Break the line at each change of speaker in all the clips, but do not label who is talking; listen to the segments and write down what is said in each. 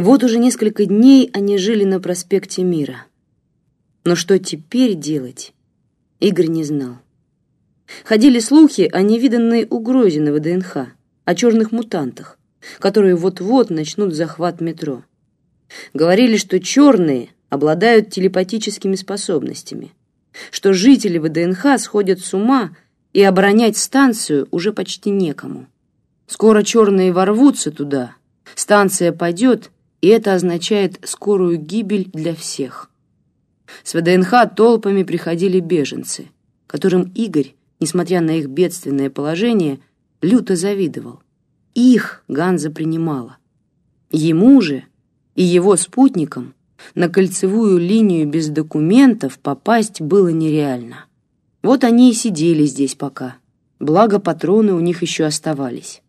Вот уже несколько дней они жили на проспекте Мира. Но что теперь делать, Игорь не знал. Ходили слухи о невиданной угрозе на ВДНХ, о черных мутантах, которые вот-вот начнут захват метро. Говорили, что черные обладают телепатическими способностями, что жители ВДНХ сходят с ума и оборонять станцию уже почти некому. Скоро черные ворвутся туда, станция падет, и это означает скорую гибель для всех. С ВДНХ толпами приходили беженцы, которым Игорь, несмотря на их бедственное положение, люто завидовал. Их Ганза принимала. Ему же и его спутникам на кольцевую линию без документов попасть было нереально. Вот они и сидели здесь пока, благо патроны у них еще оставались.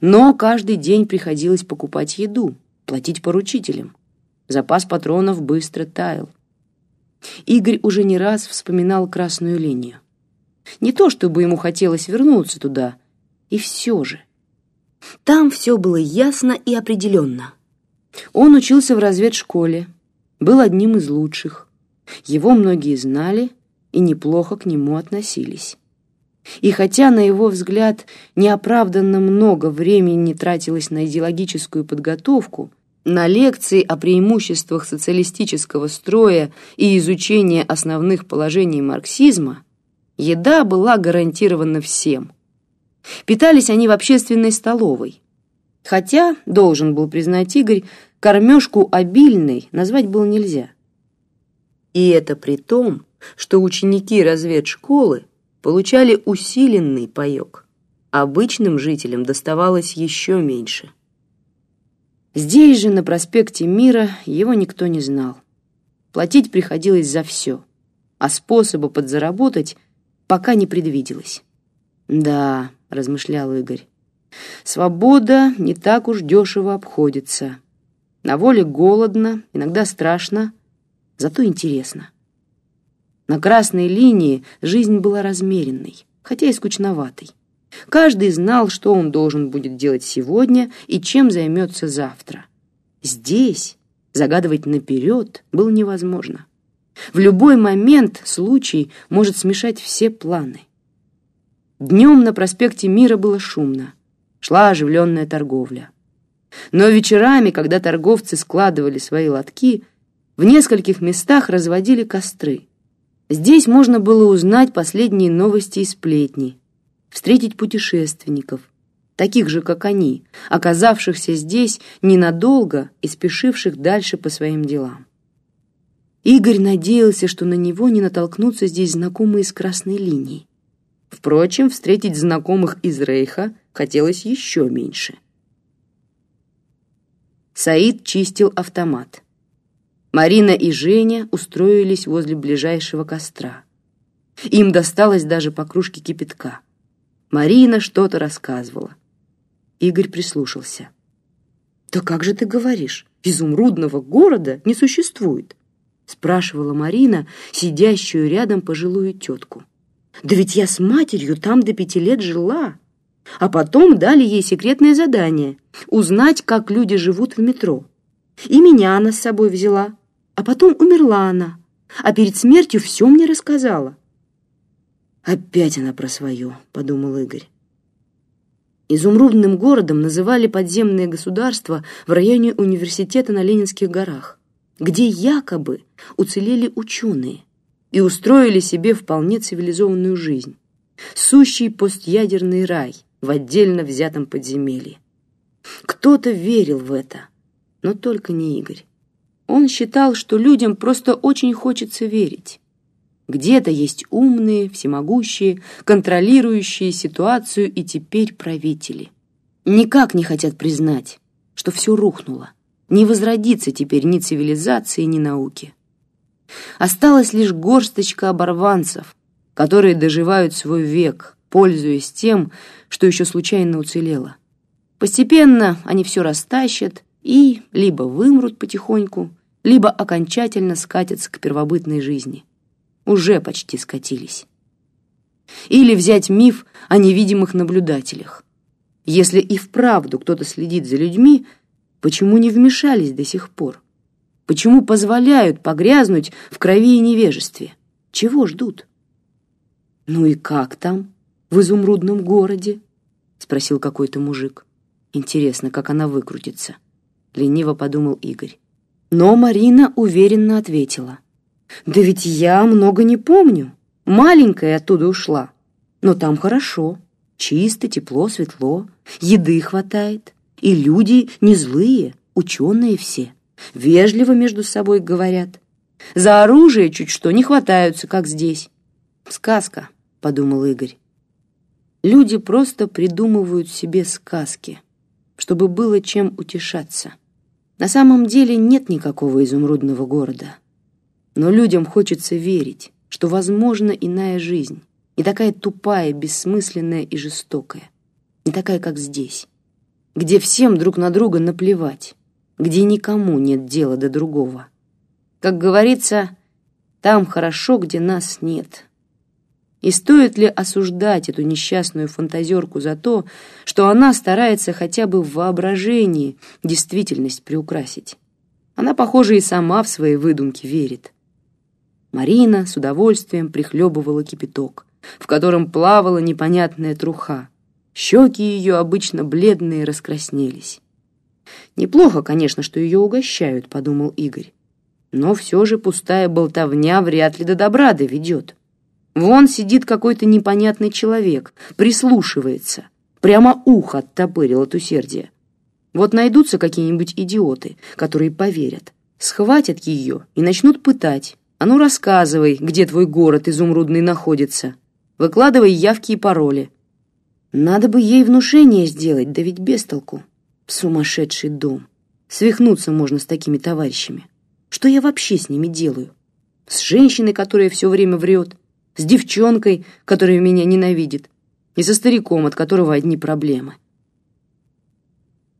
Но каждый день приходилось покупать еду, платить поручителям. Запас патронов быстро таял. Игорь уже не раз вспоминал красную линию. Не то чтобы ему хотелось вернуться туда, и все же. Там все было ясно и определенно. Он учился в разведшколе, был одним из лучших. Его многие знали и неплохо к нему относились. И хотя, на его взгляд, неоправданно много времени тратилось на идеологическую подготовку, на лекции о преимуществах социалистического строя и изучение основных положений марксизма, еда была гарантирована всем. Питались они в общественной столовой. Хотя, должен был признать Игорь, кормежку обильной назвать было нельзя. И это при том, что ученики разведшколы получали усиленный паёк. Обычным жителям доставалось еще меньше. Здесь же, на проспекте Мира, его никто не знал. Платить приходилось за все, а способа подзаработать пока не предвиделось. «Да», — размышлял Игорь, — «свобода не так уж дешево обходится. На воле голодно, иногда страшно, зато интересно». На красной линии жизнь была размеренной, хотя и скучноватой. Каждый знал, что он должен будет делать сегодня и чем займется завтра. Здесь загадывать наперед было невозможно. В любой момент случай может смешать все планы. Днем на проспекте Мира было шумно, шла оживленная торговля. Но вечерами, когда торговцы складывали свои лотки, в нескольких местах разводили костры – Здесь можно было узнать последние новости и сплетни, встретить путешественников, таких же, как они, оказавшихся здесь ненадолго и спешивших дальше по своим делам. Игорь надеялся, что на него не натолкнутся здесь знакомые с красной линией. Впрочем, встретить знакомых из Рейха хотелось еще меньше. Саид чистил автомат. Марина и Женя устроились возле ближайшего костра. Им досталось даже по кружке кипятка. Марина что-то рассказывала. Игорь прислушался. «Да как же ты говоришь? Изумрудного города не существует!» спрашивала Марина, сидящую рядом пожилую тетку. «Да ведь я с матерью там до пяти лет жила!» А потом дали ей секретное задание — узнать, как люди живут в метро. И меня она с собой взяла. А потом умерла она, а перед смертью все мне рассказала. «Опять она про свое», — подумал Игорь. Изумрудным городом называли подземное государство в районе университета на Ленинских горах, где якобы уцелели ученые и устроили себе вполне цивилизованную жизнь. Сущий постядерный рай в отдельно взятом подземелье. Кто-то верил в это, но только не Игорь. Он считал, что людям просто очень хочется верить. Где-то есть умные, всемогущие, контролирующие ситуацию и теперь правители. Никак не хотят признать, что все рухнуло. Не возродится теперь ни цивилизации, ни науки. Осталась лишь горсточка оборванцев, которые доживают свой век, пользуясь тем, что еще случайно уцелело. Постепенно они все растащат, и либо вымрут потихоньку, либо окончательно скатятся к первобытной жизни. Уже почти скатились. Или взять миф о невидимых наблюдателях. Если и вправду кто-то следит за людьми, Почему не вмешались до сих пор? Почему позволяют погрязнуть в крови и невежестве? Чего ждут? «Ну и как там, в изумрудном городе?» — спросил какой-то мужик. «Интересно, как она выкрутится?» — лениво подумал Игорь. Но Марина уверенно ответила. «Да ведь я много не помню. Маленькая оттуда ушла. Но там хорошо. Чисто, тепло, светло. Еды хватает. И люди не злые, ученые все. Вежливо между собой говорят. За оружие чуть что не хватаются, как здесь. Сказка, подумал Игорь. Люди просто придумывают себе сказки, чтобы было чем утешаться. На самом деле нет никакого изумрудного города. Но людям хочется верить, что возможна иная жизнь, не такая тупая, бессмысленная и жестокая, не такая, как здесь, где всем друг на друга наплевать, где никому нет дела до другого. Как говорится, там хорошо, где нас нет. И стоит ли осуждать эту несчастную фантазерку за то, что она старается хотя бы в воображении действительность приукрасить? Она, похоже, и сама в свои выдумки верит. Марина с удовольствием прихлебывала кипяток, в котором плавала непонятная труха. Щеки ее, обычно бледные, раскраснелись. «Неплохо, конечно, что ее угощают», — подумал Игорь. «Но все же пустая болтовня вряд ли до добра доведет». Вон сидит какой-то непонятный человек, прислушивается. Прямо ухо оттопырил от усердия. Вот найдутся какие-нибудь идиоты, которые поверят, схватят ее и начнут пытать. А ну рассказывай, где твой город изумрудный находится. Выкладывай явки и пароли. Надо бы ей внушение сделать, да ведь без толку. Сумасшедший дом. Свихнуться можно с такими товарищами. Что я вообще с ними делаю? С женщиной, которая все время врет, с девчонкой, которая меня ненавидит, и со стариком, от которого одни проблемы.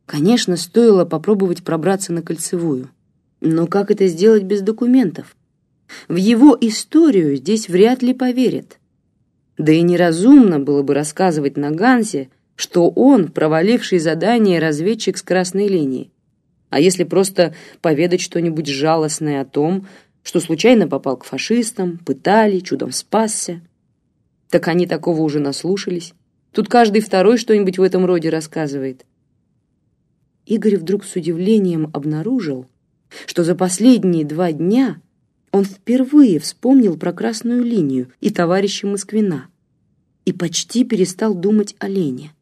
Конечно, стоило попробовать пробраться на кольцевую. Но как это сделать без документов? В его историю здесь вряд ли поверят. Да и неразумно было бы рассказывать на Гансе, что он проваливший задание разведчик с красной линии. А если просто поведать что-нибудь жалостное о том, что случайно попал к фашистам, пытали, чудом спасся. Так они такого уже наслушались. Тут каждый второй что-нибудь в этом роде рассказывает. Игорь вдруг с удивлением обнаружил, что за последние два дня он впервые вспомнил про красную линию и товарища Москвина и почти перестал думать о Лене.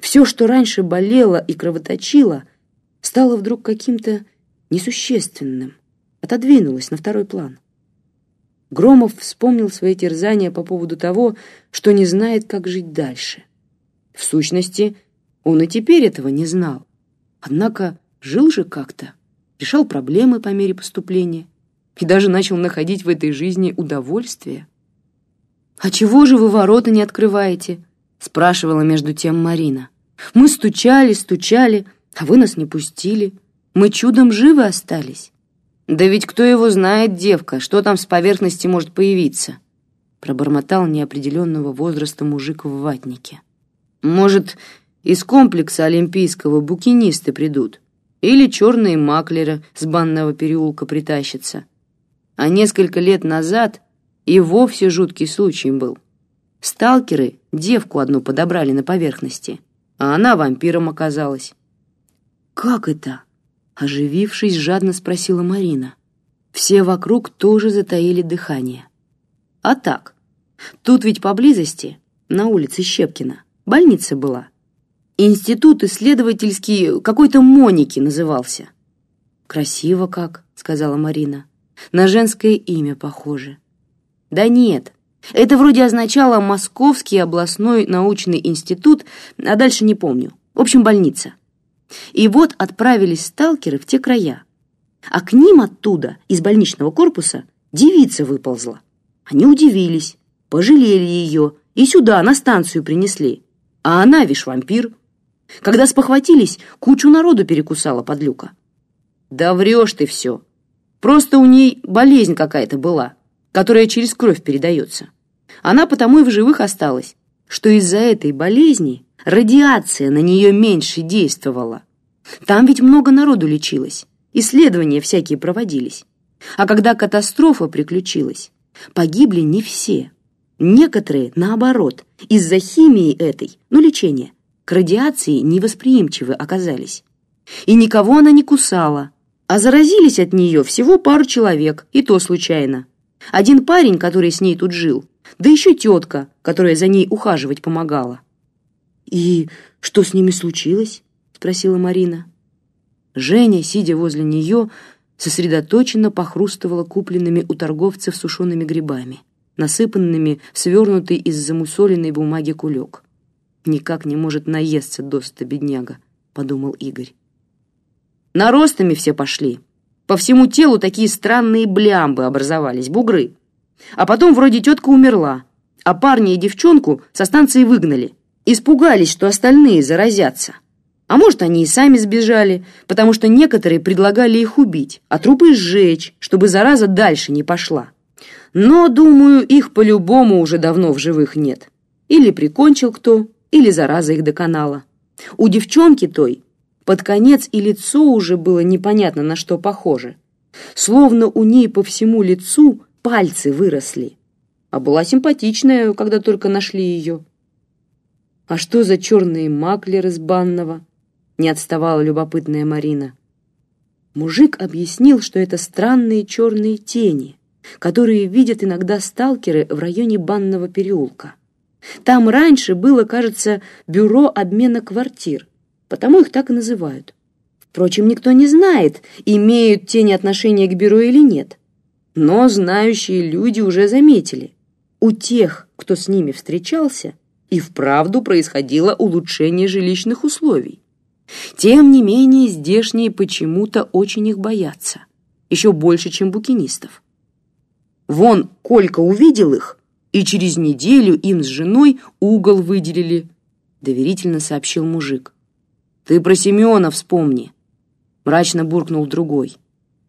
Все, что раньше болело и кровоточило, стало вдруг каким-то несущественным отодвинулась на второй план. Громов вспомнил свои терзания по поводу того, что не знает, как жить дальше. В сущности, он и теперь этого не знал. Однако жил же как-то, решал проблемы по мере поступления и даже начал находить в этой жизни удовольствие. «А чего же вы ворота не открываете?» — спрашивала между тем Марина. «Мы стучали, стучали, а вы нас не пустили. Мы чудом живы остались». «Да ведь кто его знает, девка, что там с поверхности может появиться?» Пробормотал неопределенного возраста мужик в ватнике. «Может, из комплекса олимпийского букинисты придут? Или черные маклеры с банного переулка притащатся? А несколько лет назад и вовсе жуткий случай был. Сталкеры девку одну подобрали на поверхности, а она вампиром оказалась». «Как это?» Оживившись, жадно спросила Марина. Все вокруг тоже затаили дыхание. А так, тут ведь поблизости, на улице Щепкина, больница была. Институт исследовательский какой-то Моники назывался. «Красиво как», — сказала Марина. «На женское имя похоже». «Да нет, это вроде означало Московский областной научный институт, а дальше не помню. В общем, больница». И вот отправились сталкеры в те края. А к ним оттуда, из больничного корпуса, девица выползла. Они удивились, пожалели ее и сюда, на станцию принесли. А она, вишь, вампир. Когда спохватились, кучу народу перекусала подлюка. Да врешь ты все. Просто у ней болезнь какая-то была, которая через кровь передается. Она потому и в живых осталась, что из-за этой болезни радиация на нее меньше действовала. Там ведь много народу лечилось, исследования всякие проводились. А когда катастрофа приключилась, погибли не все. Некоторые, наоборот, из-за химии этой, ну, лечения, к радиации невосприимчивы оказались. И никого она не кусала, а заразились от нее всего пару человек, и то случайно. Один парень, который с ней тут жил, да еще тетка, которая за ней ухаживать помогала. «И что с ними случилось?» — спросила Марина. Женя, сидя возле нее, сосредоточенно похрустывала купленными у торговцев сушеными грибами, насыпанными в свернутый из замусоленной бумаги кулек. «Никак не может наесться доста бедняга», — подумал Игорь. Наростами все пошли. По всему телу такие странные блямбы образовались, бугры. А потом вроде тетка умерла, а парня и девчонку со станции выгнали. Испугались, что остальные заразятся. А может, они и сами сбежали, потому что некоторые предлагали их убить, а трупы сжечь, чтобы зараза дальше не пошла. Но, думаю, их по-любому уже давно в живых нет. Или прикончил кто, или зараза их доконала. У девчонки той под конец и лицо уже было непонятно на что похоже. Словно у ней по всему лицу пальцы выросли. А была симпатичная, когда только нашли ее. «А что за черные маклеры с банного?» Не отставала любопытная Марина. Мужик объяснил, что это странные черные тени, которые видят иногда сталкеры в районе банного переулка. Там раньше было, кажется, бюро обмена квартир, потому их так и называют. Впрочем, никто не знает, имеют тени отношения к бюро или нет. Но знающие люди уже заметили. У тех, кто с ними встречался, и вправду происходило улучшение жилищных условий. Тем не менее, здешние почему-то очень их боятся. Еще больше, чем букинистов. Вон Колька увидел их, и через неделю им с женой угол выделили, доверительно сообщил мужик. Ты про Семена вспомни, мрачно буркнул другой.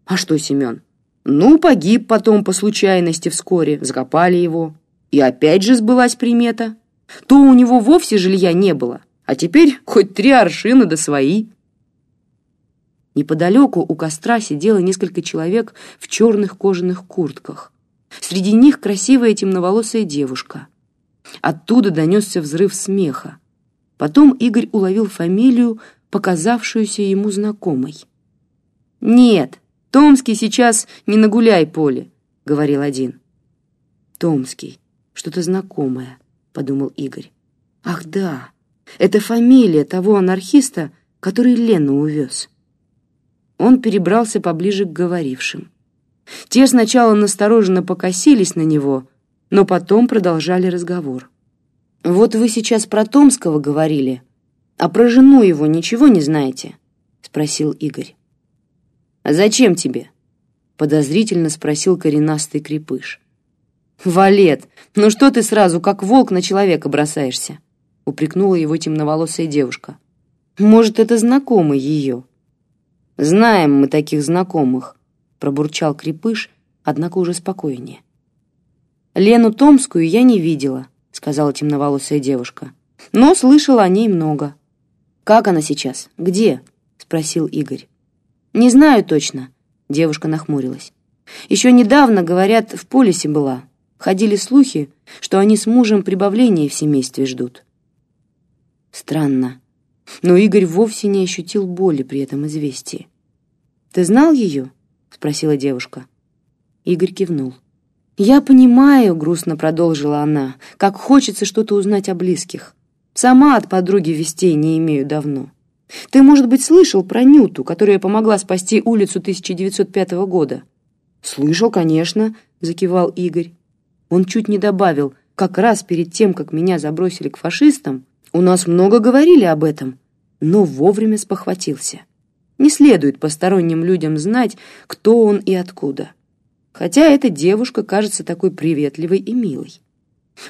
А что Семен? Ну, погиб потом по случайности вскоре, закопали его. И опять же сбылась примета. То у него вовсе жилья не было, а теперь хоть три аршина да свои. Неподалеку у костра сидело несколько человек в черных кожаных куртках. Среди них красивая темноволосая девушка. Оттуда донесся взрыв смеха. Потом Игорь уловил фамилию, показавшуюся ему знакомой. «Нет, Томский сейчас не на гуляй-поле», — говорил один. «Томский, что-то знакомое», — подумал Игорь. «Ах да, это фамилия того анархиста, который Лену увез. Он перебрался поближе к говорившим. Те сначала настороженно покосились на него, но потом продолжали разговор. «Вот вы сейчас про Томского говорили, а про жену его ничего не знаете?» — спросил Игорь. «А зачем тебе?» — подозрительно спросил коренастый крепыш. «Валет, ну что ты сразу, как волк, на человека бросаешься?» упрекнула его темноволосая девушка. «Может, это знакомый ее?» «Знаем мы таких знакомых», — пробурчал Крепыш, однако уже спокойнее. «Лену Томскую я не видела», — сказала темноволосая девушка. «Но слышала о ней много». «Как она сейчас? Где?» — спросил Игорь. «Не знаю точно», — девушка нахмурилась. «Еще недавно, говорят, в полисе была. Ходили слухи, что они с мужем прибавления в семействе ждут. Странно. Но Игорь вовсе не ощутил боли при этом известии. «Ты знал ее?» — спросила девушка. Игорь кивнул. «Я понимаю», — грустно продолжила она, — «как хочется что-то узнать о близких. Сама от подруги вестей не имею давно. Ты, может быть, слышал про Нюту, которая помогла спасти улицу 1905 года?» «Слышал, конечно», — закивал Игорь. Он чуть не добавил, как раз перед тем, как меня забросили к фашистам, у нас много говорили об этом, но вовремя спохватился. Не следует посторонним людям знать, кто он и откуда. Хотя эта девушка кажется такой приветливой и милой.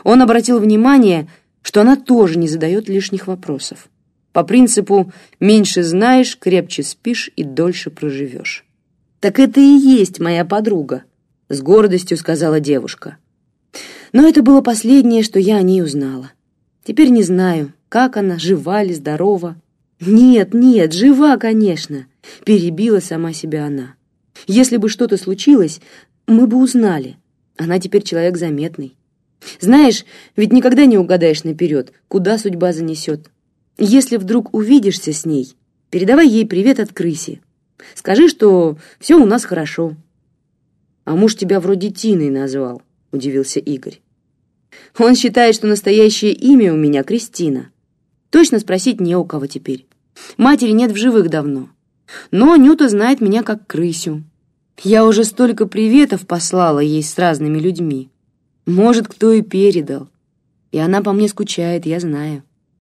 Он обратил внимание, что она тоже не задает лишних вопросов. По принципу «меньше знаешь, крепче спишь и дольше проживешь». «Так это и есть моя подруга», — с гордостью сказала девушка. Но это было последнее, что я о ней узнала. Теперь не знаю, как она, жива ли, здорова. «Нет, нет, жива, конечно», — перебила сама себя она. «Если бы что-то случилось, мы бы узнали. Она теперь человек заметный. Знаешь, ведь никогда не угадаешь наперед, куда судьба занесет. Если вдруг увидишься с ней, передавай ей привет от крыси. Скажи, что все у нас хорошо». «А муж тебя вроде Тиной назвал», — удивился Игорь. «Он считает, что настоящее имя у меня Кристина». Точно спросить не у кого теперь. Матери нет в живых давно. Но Нюта знает меня как крысю. Я уже столько приветов послала ей с разными людьми. Может, кто и передал. И она по мне скучает, я знаю.